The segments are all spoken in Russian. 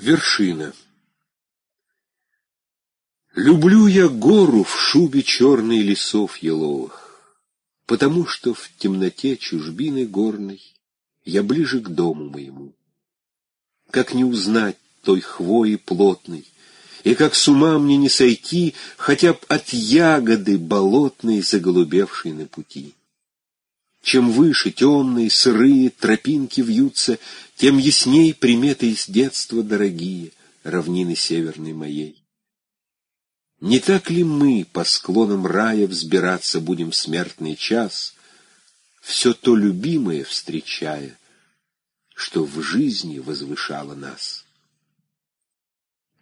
Вершина. Люблю я гору в шубе черной лесов еловых, Потому что в темноте чужбины горной Я ближе к дому моему. Как не узнать той хвои плотной, И как с ума мне не сойти Хотя б от ягоды болотной, Заголубевшей на пути. Чем выше темные, сырые тропинки вьются, Тем ясней приметы из детства дорогие Равнины северной моей. Не так ли мы по склонам рая Взбираться будем в смертный час, Все то любимое встречая, Что в жизни возвышало нас?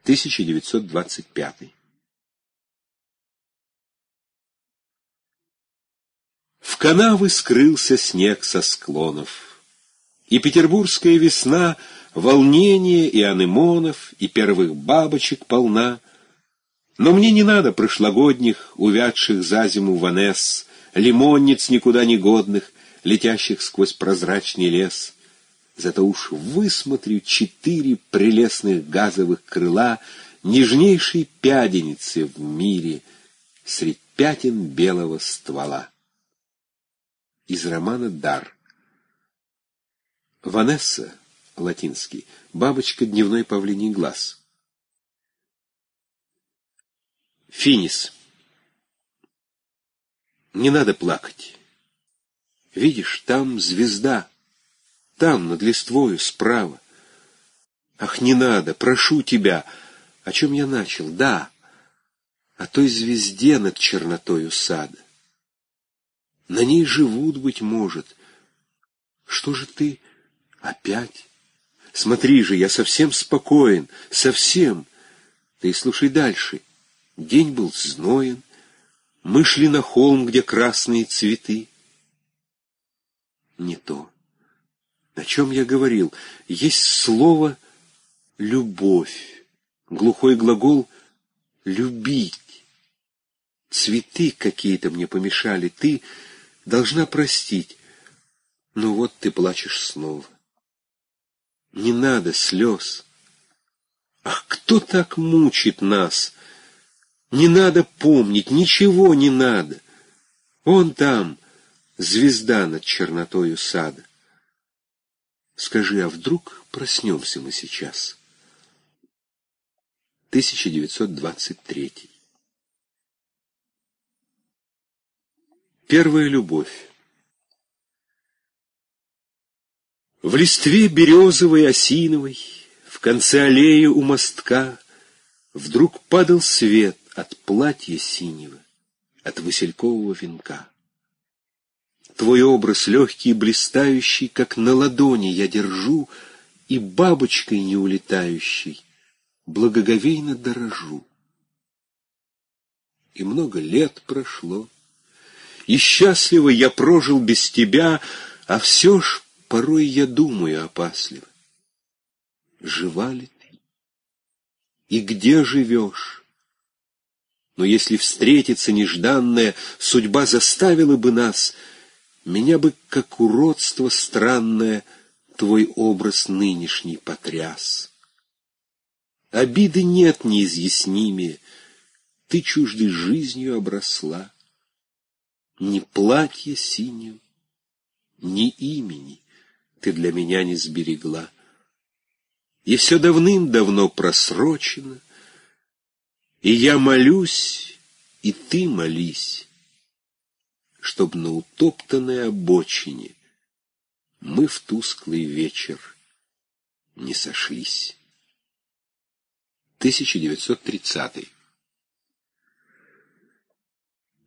1925 В канавы скрылся снег со склонов, И петербургская весна Волнение и анемонов, И первых бабочек полна. Но мне не надо прошлогодних, Увядших за зиму ванесс, Лимонниц никуда не годных, Летящих сквозь прозрачный лес. Зато уж высмотрю четыре прелестных газовых крыла Нежнейшей пяденицы в мире Средь пятен белого ствола из романа «Дар». Ванесса, латинский, бабочка дневной павлиний глаз. Финис. Не надо плакать. Видишь, там звезда, там, над листвою, справа. Ах, не надо, прошу тебя. О чем я начал? Да, о той звезде над чернотою сада. На ней живут, быть может. Что же ты опять? Смотри же, я совсем спокоен, совсем. Ты слушай дальше. День был зноен, мы шли на холм, где красные цветы. Не то. О чем я говорил? Есть слово «любовь», глухой глагол «любить». Цветы какие-то мне помешали, ты должна простить. Но вот ты плачешь снова. Не надо слез. Ах, кто так мучит нас? Не надо помнить, ничего не надо. Он там, звезда над чернотою сада. Скажи, а вдруг проснемся мы сейчас? 1923 Первая любовь. В листве березовой осиновой, В конце аллеи у мостка, Вдруг падал свет от платья синего, От василькового венка. Твой образ легкий и блистающий, Как на ладони я держу, И бабочкой не улетающей Благоговейно дорожу. И много лет прошло, и счастливо я прожил без тебя, а все ж порой я думаю опасливо. Жива ли ты? И где живешь? Но если встретиться нежданная, судьба заставила бы нас, меня бы, как уродство странное, твой образ нынешний потряс. Обиды нет неизъяснимее, ты чуждой жизнью обросла ни платья синим, ни имени ты для меня не сберегла. И все давным-давно просрочено, и я молюсь, и ты молись, чтоб на утоптанной обочине мы в тусклый вечер не сошлись. 1930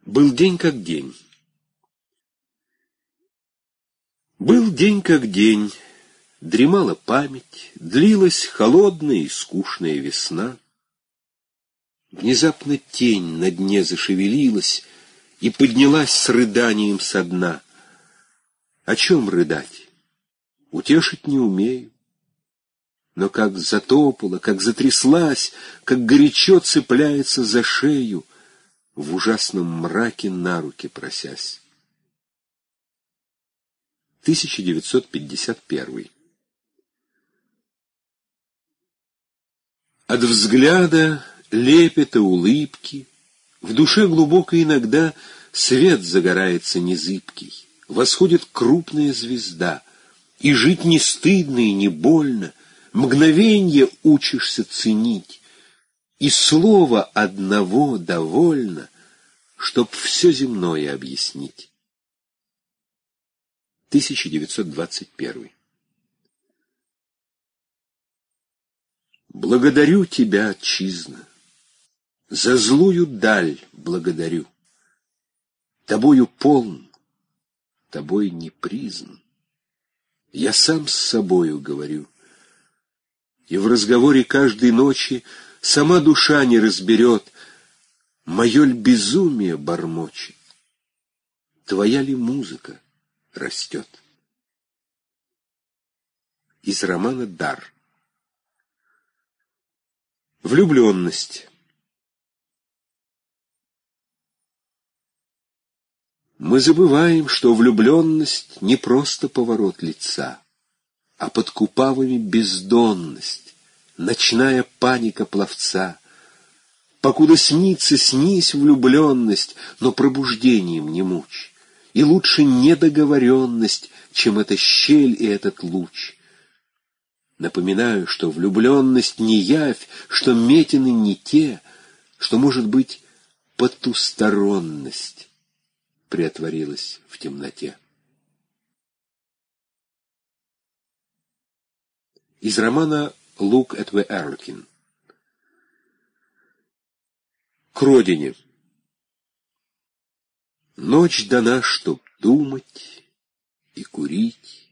был день как день. Был день как день, дремала память, длилась холодная и скучная весна. Внезапно тень на дне зашевелилась и поднялась с рыданием со дна. О чем рыдать? Утешить не умею. Но как затопала, как затряслась, как горячо цепляется за шею, в ужасном мраке на руки просясь. 1951 От взгляда, лепета, улыбки, в душе глубоко иногда свет загорается незыбкий, восходит крупная звезда, и жить не стыдно и не больно, мгновенье учишься ценить, и слова одного довольно, чтоб все земное объяснить. 1921 Благодарю тебя, отчизна, за злую даль благодарю. Тобою полн, тобой не признан. Я сам с собою говорю. И в разговоре каждой ночи сама душа не разберет, Мое ль безумие бормочет, Твоя ли музыка растет? Из романа «Дар» Влюбленность Мы забываем, что влюбленность не просто поворот лица, а под купавами бездонность, ночная паника пловца. Покуда снится, снись влюбленность, но пробуждением не мучь. И лучше недоговоренность, чем эта щель и этот луч. Напоминаю, что влюбленность не явь, что метины не те, что, может быть, потусторонность приотворилась в темноте. Из романа «Look at the Erlkin». К родине. Ночь дана, чтоб думать и курить,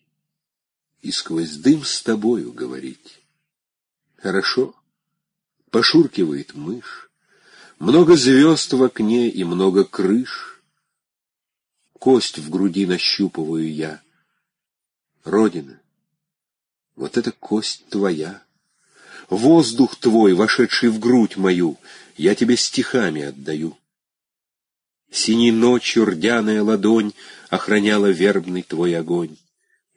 и сквозь дым с тобою говорить. Хорошо, пошуркивает мышь, много звезд в окне и много крыш, кость в груди нащупываю я. Родина, вот эта кость твоя. Воздух твой, вошедший в грудь мою, я тебе стихами отдаю. Синей ночью рдяная ладонь охраняла вербный твой огонь,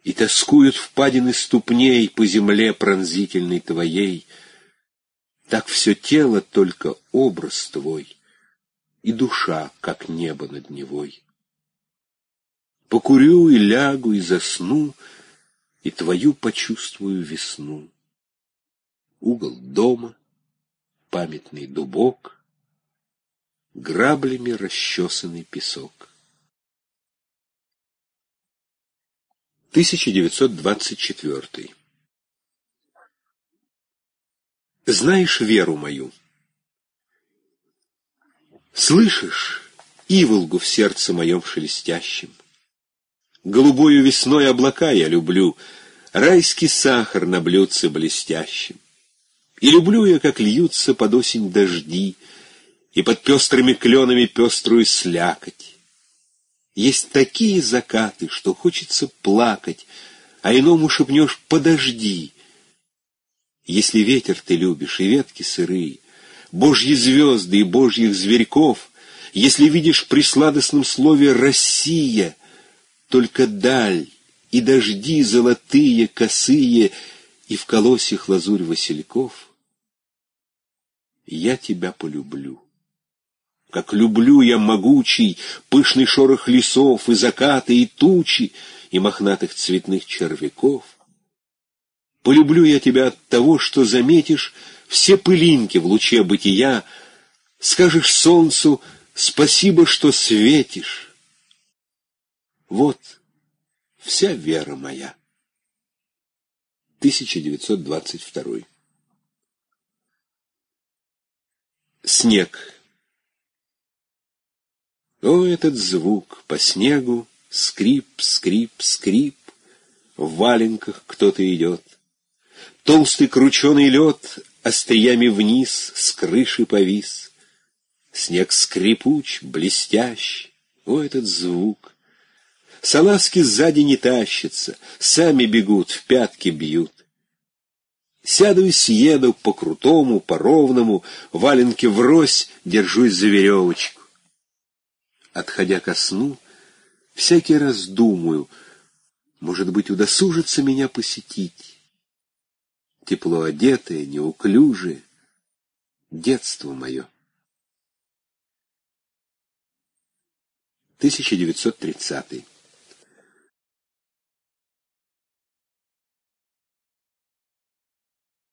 И тоскуют впадины ступней по земле пронзительной твоей. Так все тело только образ твой, И душа, как небо над Невой. Покурю и лягу и засну, и твою почувствую весну. Угол дома, памятный дубок, граблями расчесанный песок. 1924 Знаешь веру мою? Слышишь иволгу в сердце моем шелестящем? Голубою весной облака я люблю, Райский сахар на блюдце блестящем. И люблю я, как льются под осень дожди, И под пестрыми кленами пеструю слякоть. Есть такие закаты, что хочется плакать, А иному шепнешь «подожди». Если ветер ты любишь и ветки сырые, Божьи звезды и божьих зверьков, Если видишь при сладостном слове «Россия», только даль и дожди золотые, косые, и в колосьях лазурь васильков. Я тебя полюблю. Как люблю я могучий, пышный шорох лесов, и закаты, и тучи, и мохнатых цветных червяков. Полюблю я тебя от того, что заметишь все пылинки в луче бытия, скажешь солнцу «спасибо, что светишь». Вот вся вера моя. 1922 Снег. О, этот звук по снегу, скрип, скрип, скрип, в валенках кто-то идет. Толстый крученый лед остриями вниз с крыши повис. Снег скрипуч, блестящий, о, этот звук. Салазки сзади не тащатся, сами бегут, в пятки бьют. Сяду и съеду по крутому, по ровному, валенки врозь, держусь за веревочку. Отходя ко сну, всякий раз думаю, может быть, удосужится меня посетить. Тепло одетые, неуклюжие, детство мое. 1930